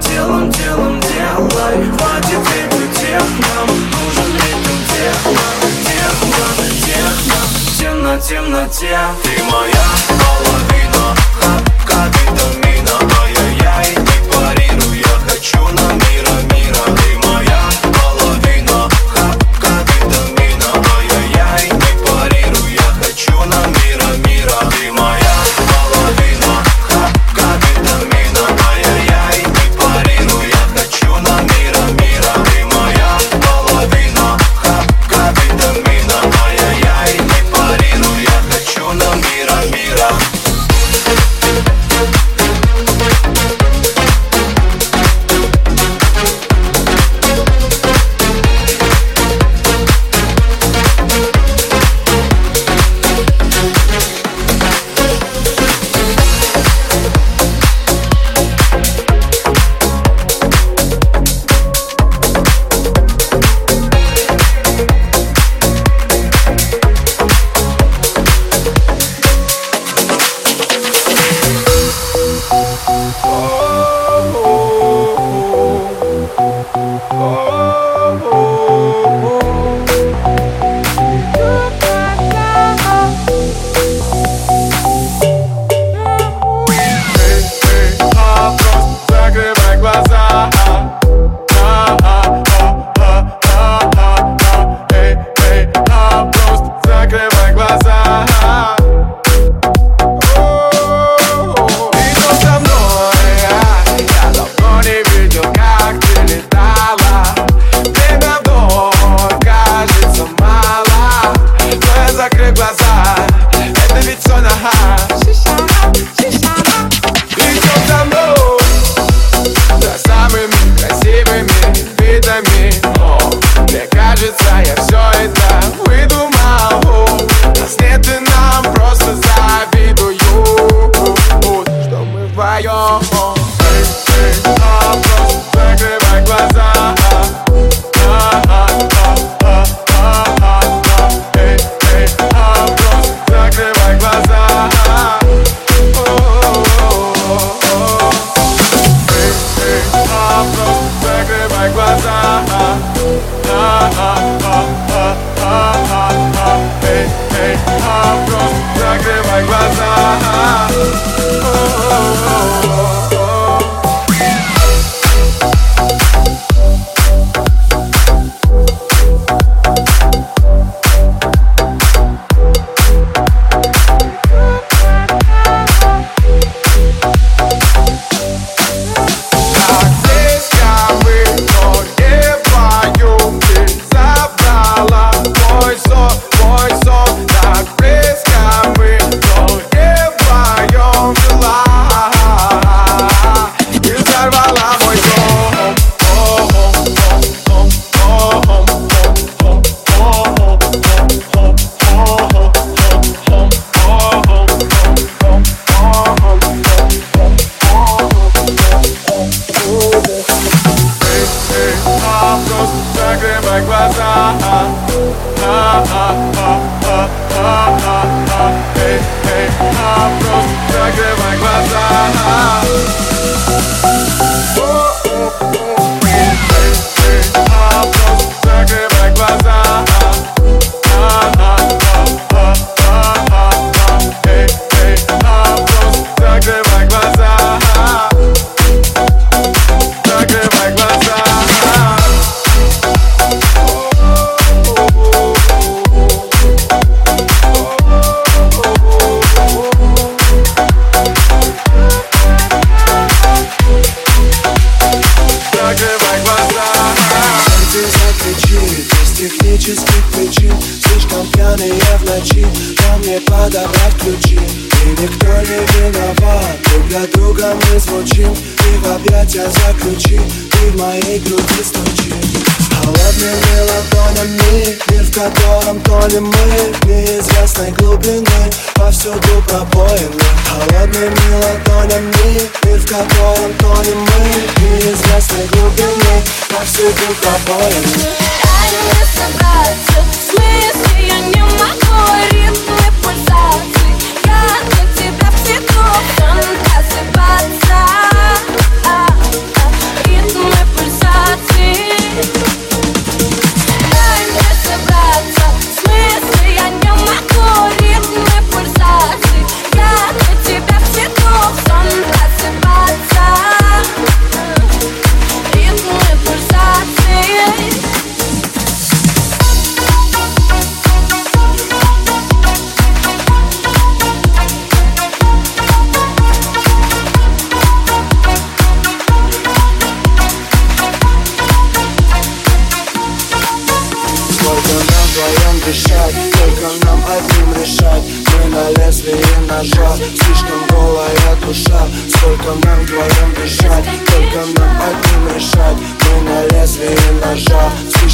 Делом, делом делай. Хватит ритм нам Нужен ритм техно Техно, техно. Темно, темноте Ты моя половина.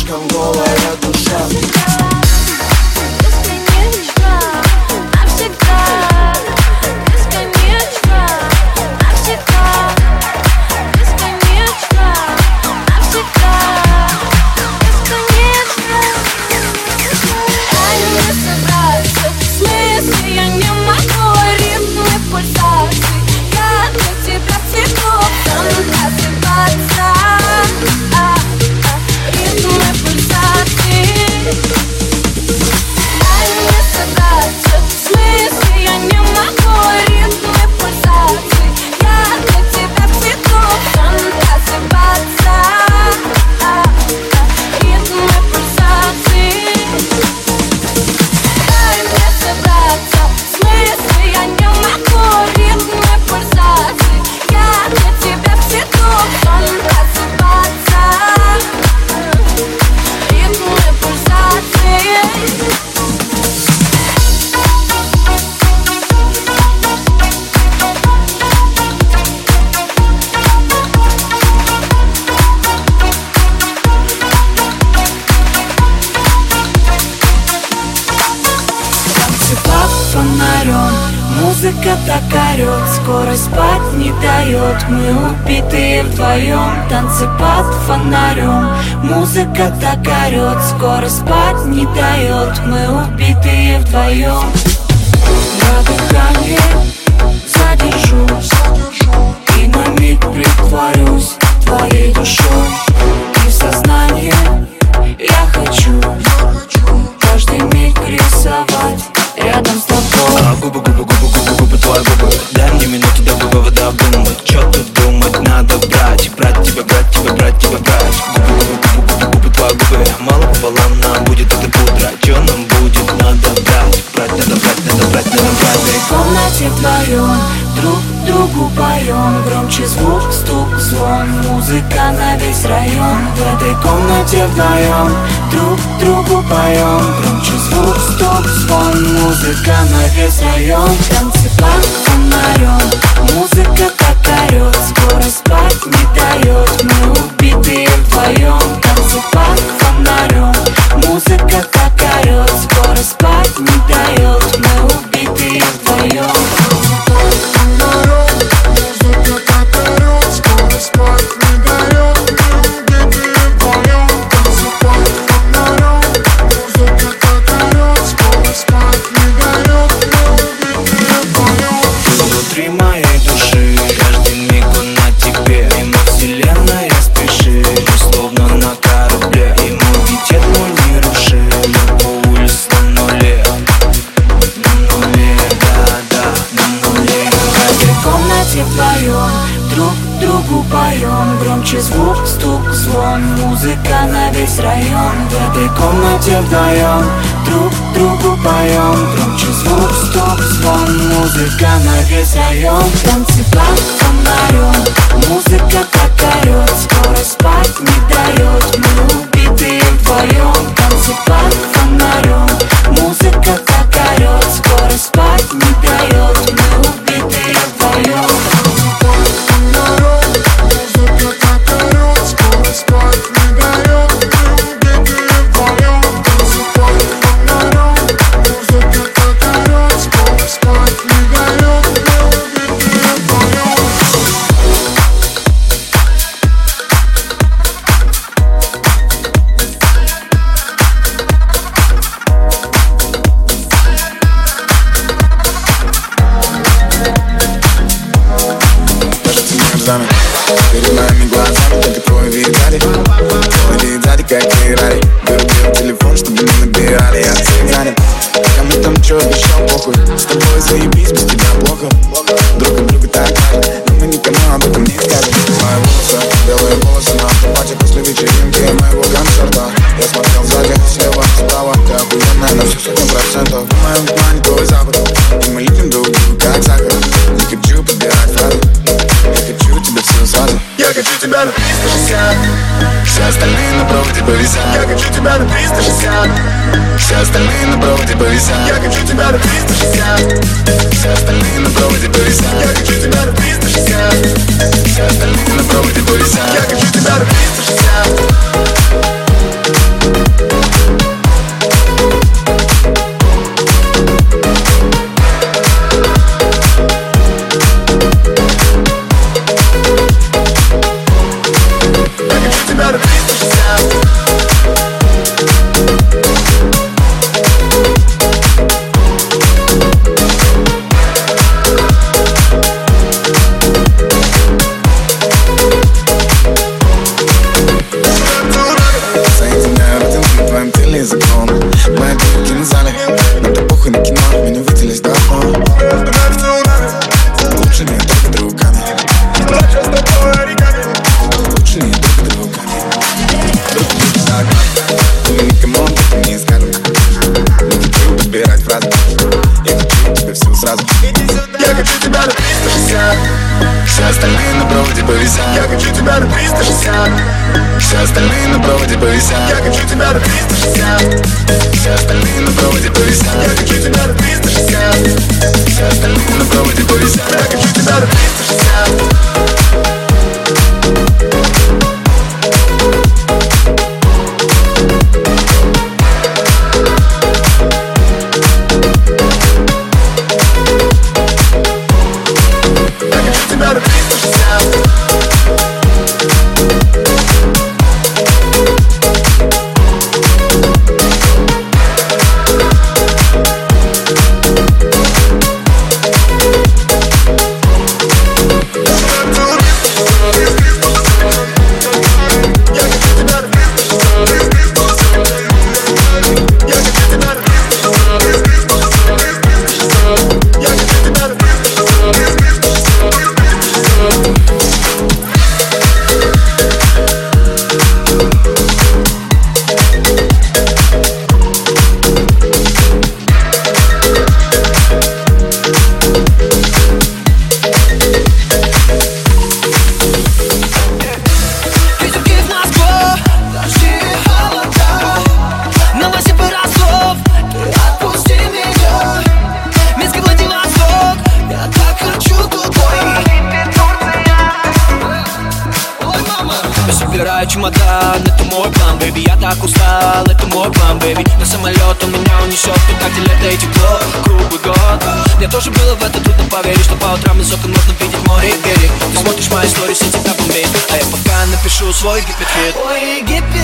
come go. музыка на весь район. В этой комнате вдвоем друг другу поем. Громче звук, стоп, звон, музыка на весь район. Танцы под фонарем, музыка как орет Скоро спать не дает, мы убитые вдвоем. Танцы под фонарем, музыка как орет Скоро спать не дает. say остальные на проводе повисят. Я хочу тебя на 360 Все остальные на проводе повисят. Я хочу тебя на 360 Все остальные на проводе повисят. Я хочу тебя на 360 остальные на проводе повисят. Я хочу тебя на 360 Все остальные на проводе повисят. Я хочу тебя на 360 Все остальные на проводе повисят. Я хочу тебя на 360 Все остальные на проводе повисят. Я хочу тебя на 360 тоже было в это трудно поверить Что по утрам из окон можно видеть море и берег. Ты смотришь мои истории, все тебя бомбит. А я пока напишу свой гиперхит Ой, гиперхит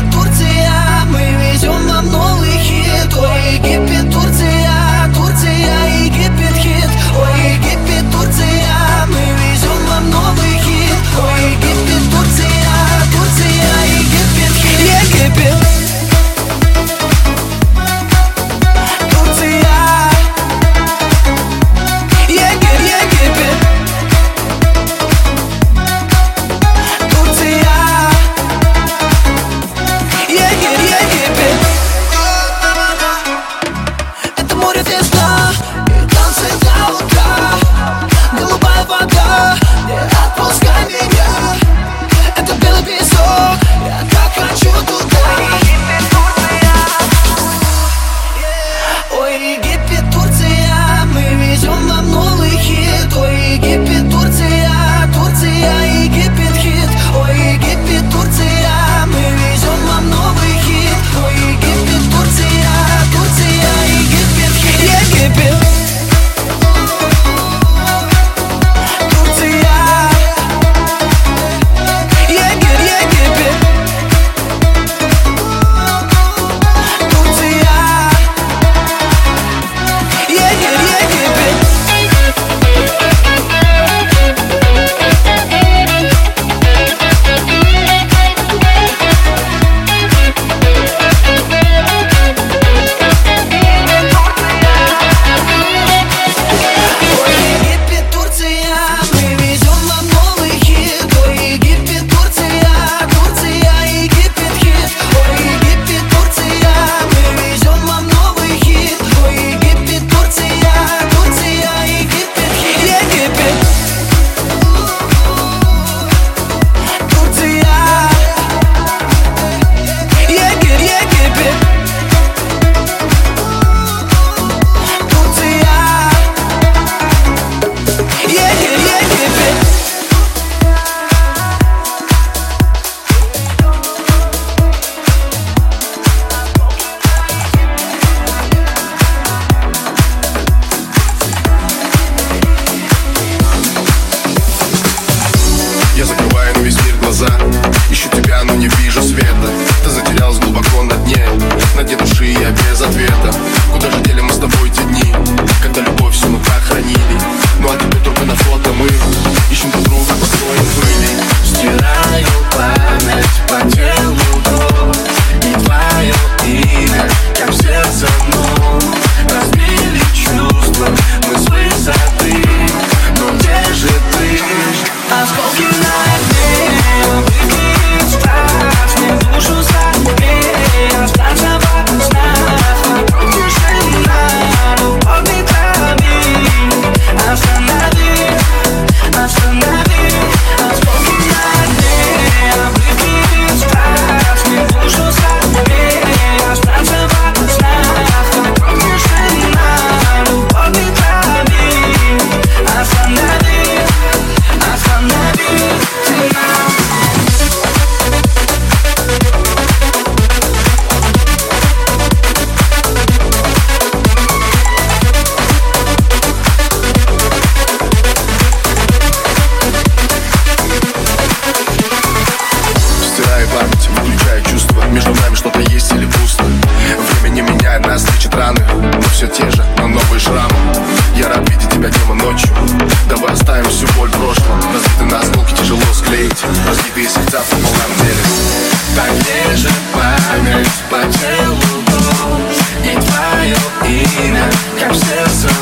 тебя и ночью. Давай оставим всю боль в прошлом. Разбиты на осколки тяжело склеить. Разбитые сердца по полном деле Так где память по телу? И твое имя, как в сердце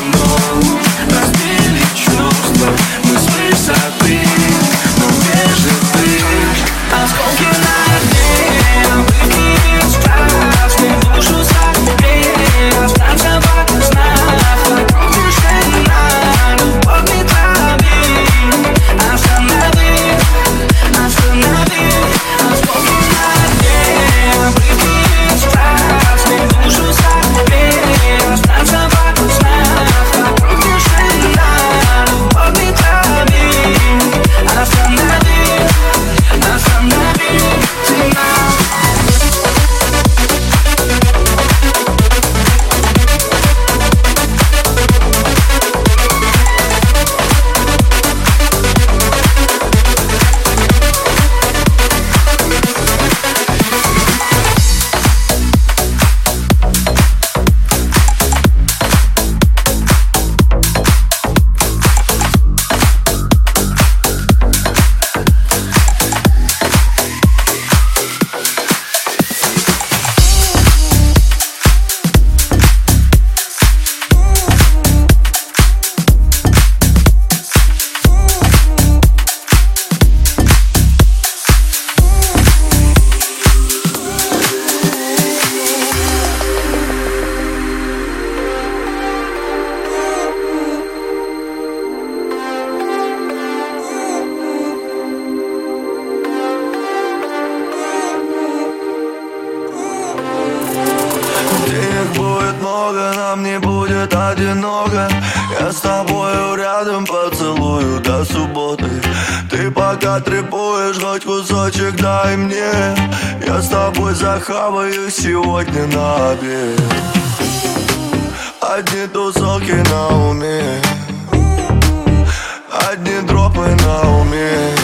Денег будет много, нам не будет одиноко. Я с тобою рядом поцелую до субботы. Ты пока трепуешь, хоть кусочек дай мне. Я с тобой захаваю сегодня на обед. Одни тусовки на уме. Одни дропы на уме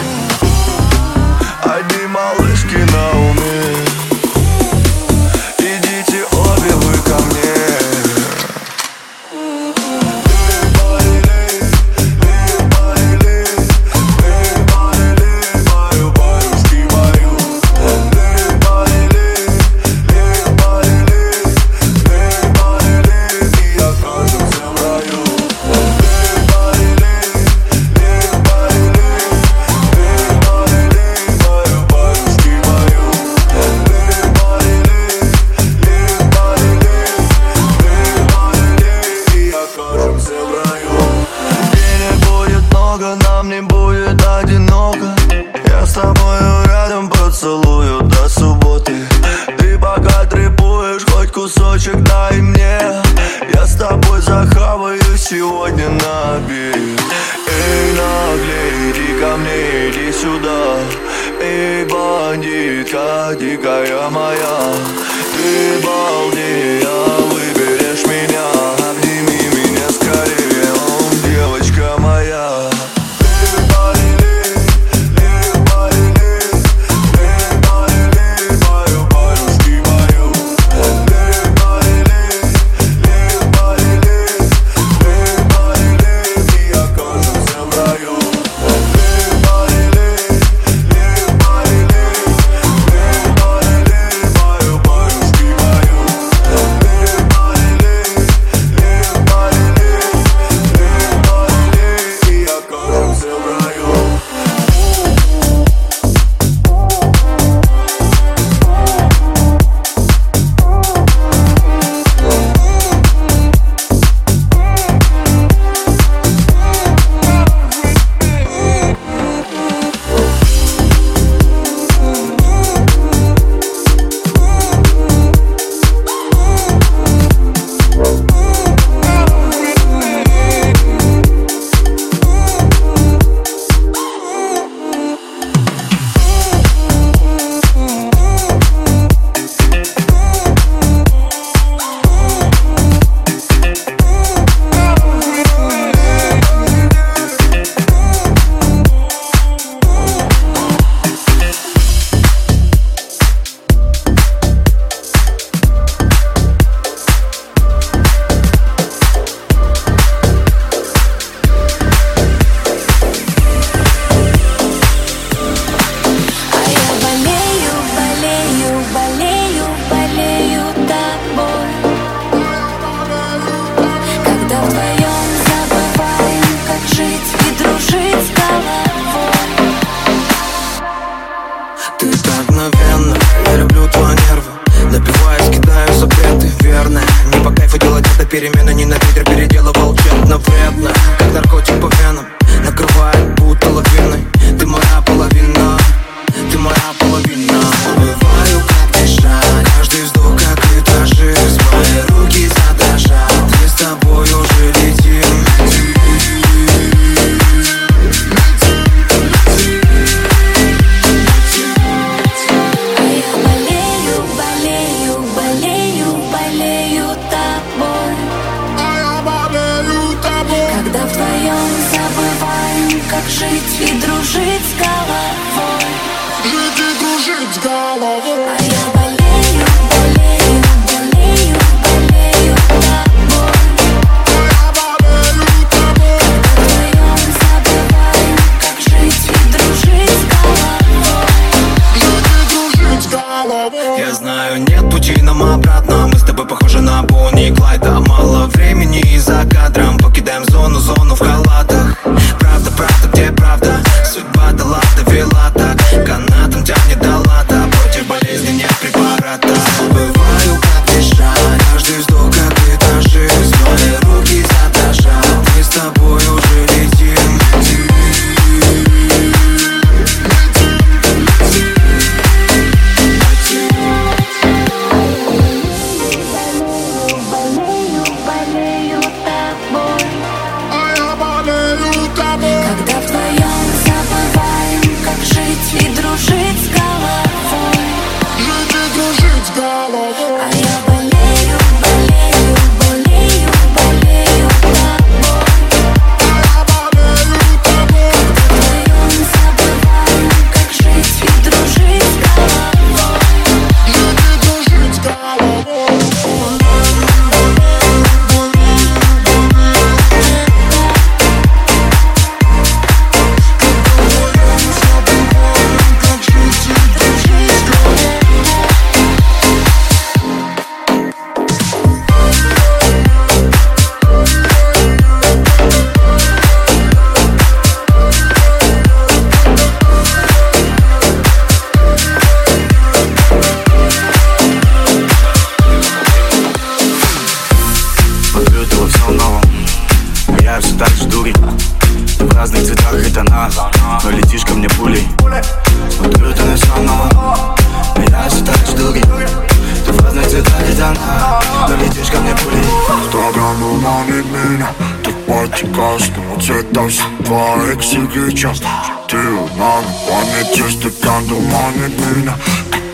tas var eksīgi čast Tev man paneķis te kādu mani mina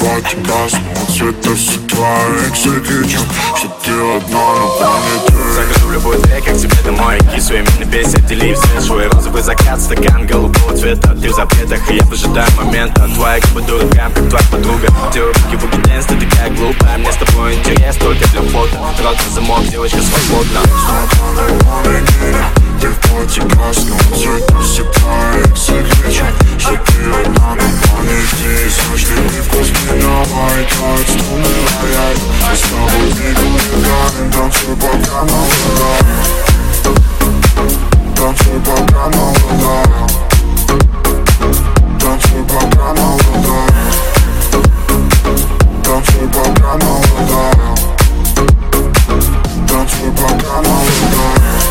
Pati посмотрит, это все твои экзекьючи Все дело одно, но память Закажу любой трек, как тебе домой. Кису именно без отделив свежую Розовый закат, стакан голубого цвета Ты в запретах, и я выжидаю момента. Твоя губы дурака, как твоя подруга. Делаю руки в угиденс, ты такая глупая. Мне с тобой интерес только для фото. Рот замок, девочка свободна. Свободна, ты в плоти красного цвета Все твои эксигича Что ты одна на планете Сочный вкус меня лайкает Струны рояль Мы с тобой не гуляем Танцуй пока молодая Танцуй пока молодая Танцуй пока молодая Танцуй пока молодая Танцуй пока молодая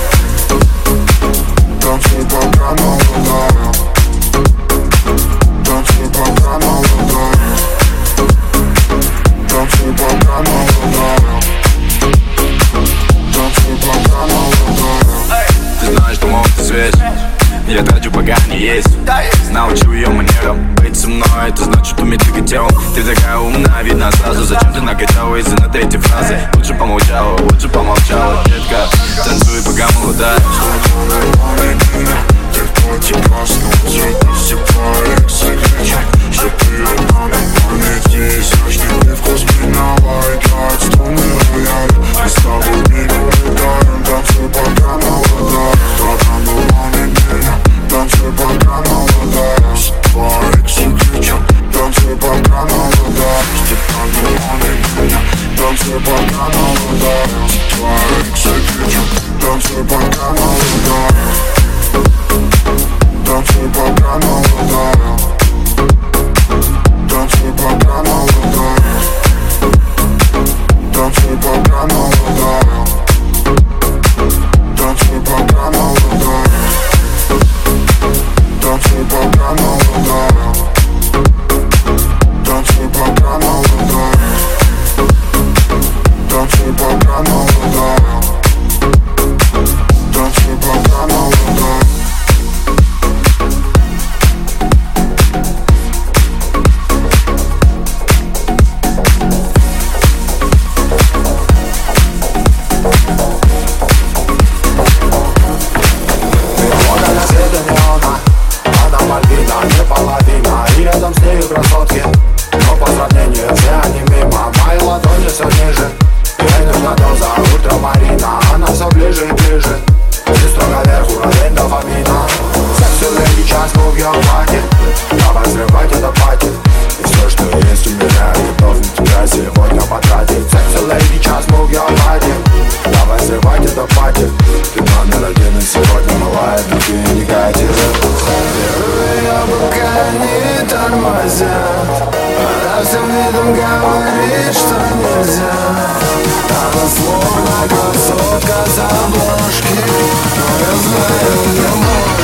ты знаешь, что мог свет я трачу, пока не есть. Научу ее манерам. Быть со мной, это значит уметь двигать телом Ты такая умная, видно сразу Зачем ты накачала из-за на третьей фразы Лучше помолчала, лучше помолчала Детка, танцуй, пока молодая Ты Что ты одна на планете Сочный вкус меня лайкает Струны рояль Мы с тобой не гуляем Танцуй пока на ладах Твоих секретов Танцуй пока на ладах Степан Милоник Танцуй пока на по Твоих секретов Танцуй пока на ладах Танцуй по на ладах Танцуй по на ладах Танцуй по на ладах Танцуй по на ладах пока, но ударил Танцуй пока, но всем видом говорит, что нельзя. Она словно красотка с обложки Но я знаю, я могу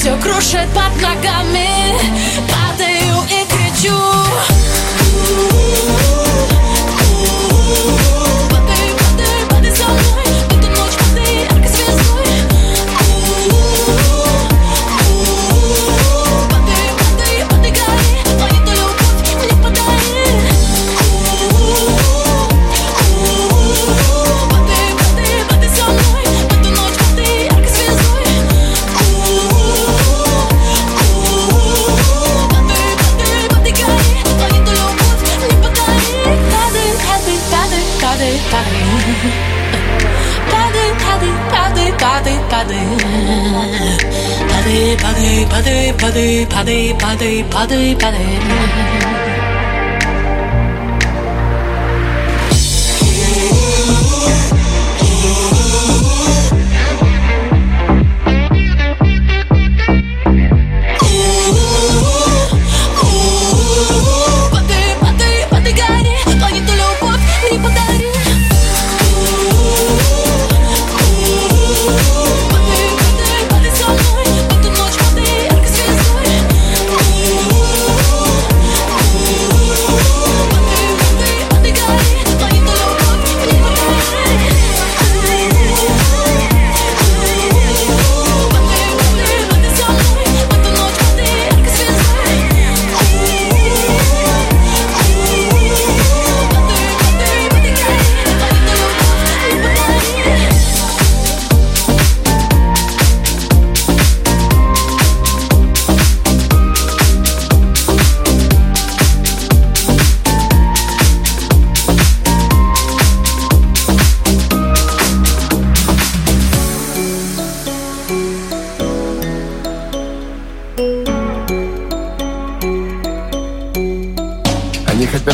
Все крушит под ногами Падаю и кричу. 바들 바들 바들 바들 바들.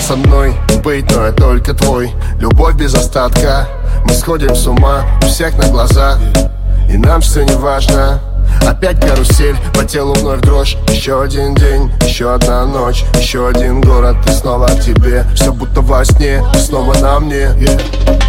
Со мной быть, но я только твой. Любовь без остатка. Мы сходим с ума у всех на глазах. И нам все не важно. Опять карусель, по телу вновь дрожь. Еще один день, еще одна ночь. Еще один город, и снова к тебе. Все будто во сне, снова на мне. yeah.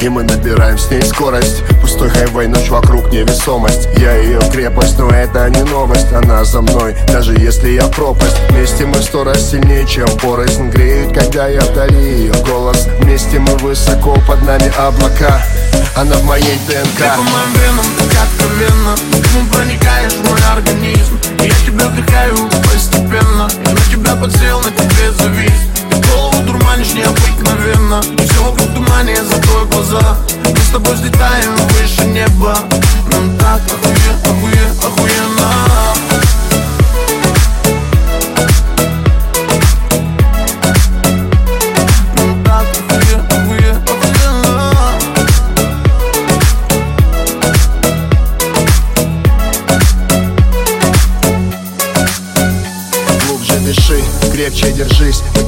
И мы набираем с ней скорость. Пустой хайвей, ночь вокруг невесомость Я ее крепость, но это не новость. Она за мной, даже если я пропасть. Вместе мы сто раз сильнее, чем порознь. Греет, когда я вдали ее голос. Вместе мы высоко, под нами облака. Она в моей ДНК. Ты по моим венам, так откровенно. Ты проникаешь в мой организм. Я тебя вдыхаю постепенно. Я на тебя подсел, на тебе завис. Ты голову дурманишь необыкновенно И все вокруг тумане, закрой глаза. Мы с тобой взлетаем выше неба. Нам так охуе,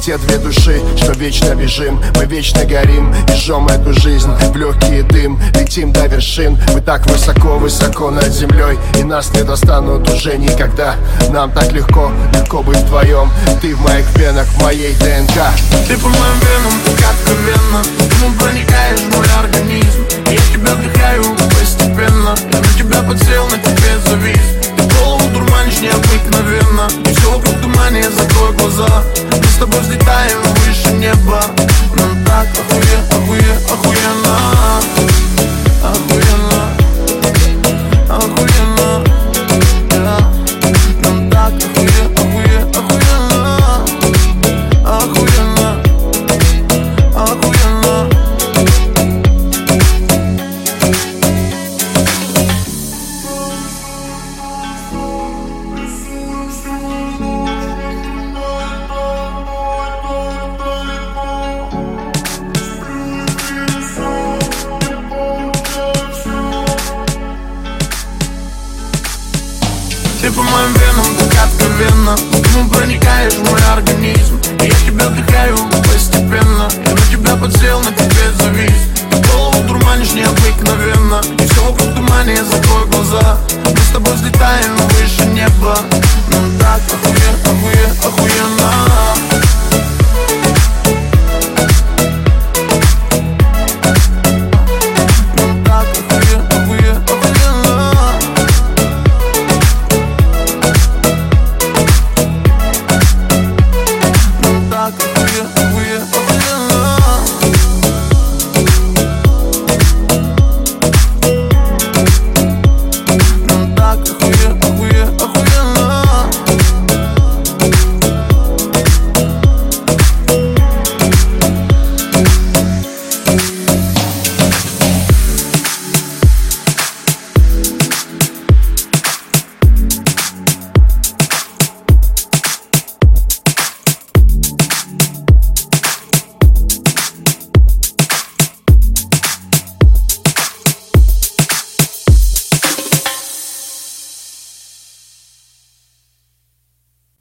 те две души, что вечно бежим. Мы вечно горим и жжем эту жизнь В легкий дым, летим до вершин Мы так высоко-высоко над землей И нас не достанут уже никогда. Нам так легко, легко быть вдвоем Ты в моих венах, в моей ДНК. Ты по моим венам, так откровенно Ты проникаешь в мой организм. Я тебя вдыхаю постепенно. Я на тебя подсел, на тебе